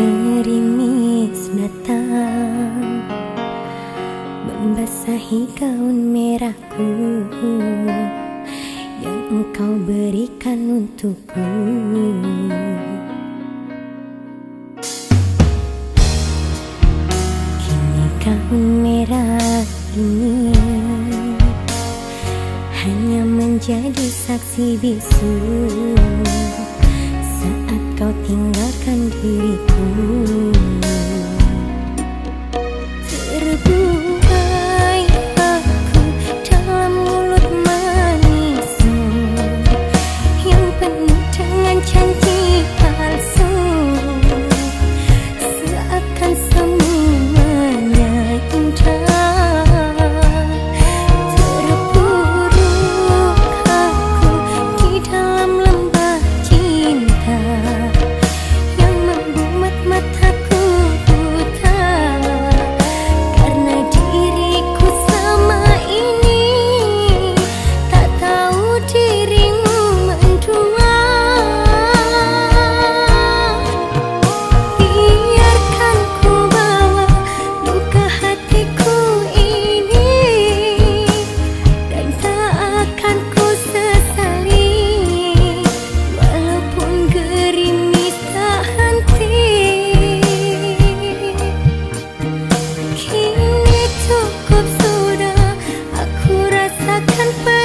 Gerimis datang Membasahi gaun merahku. Yang engkau berikan untukku. Kini gaun merah ini Hanya menjadi saksi bisu tinggalkan diriku tanpa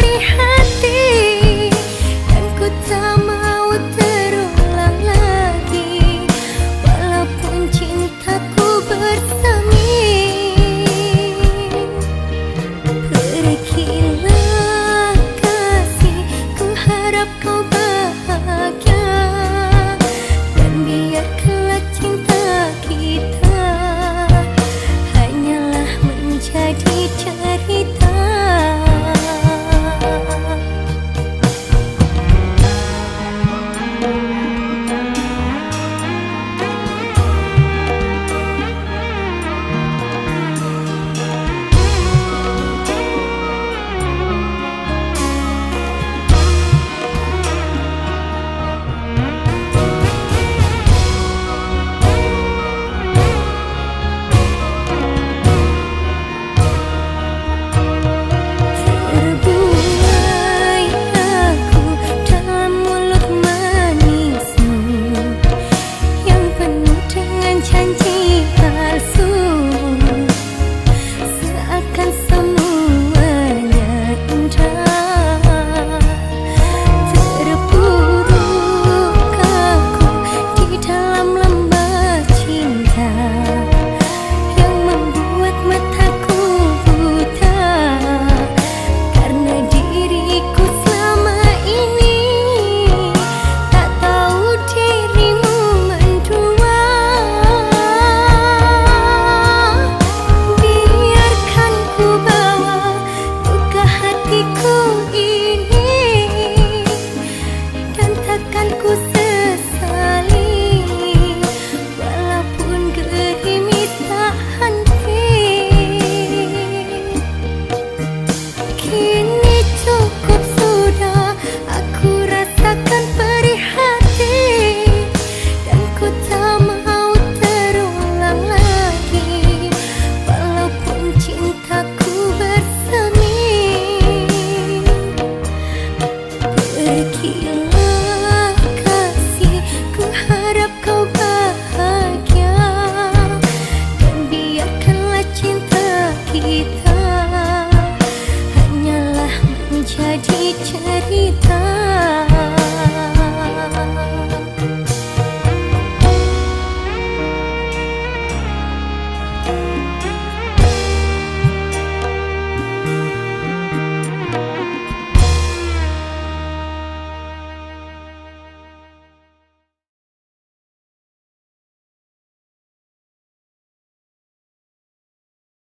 kita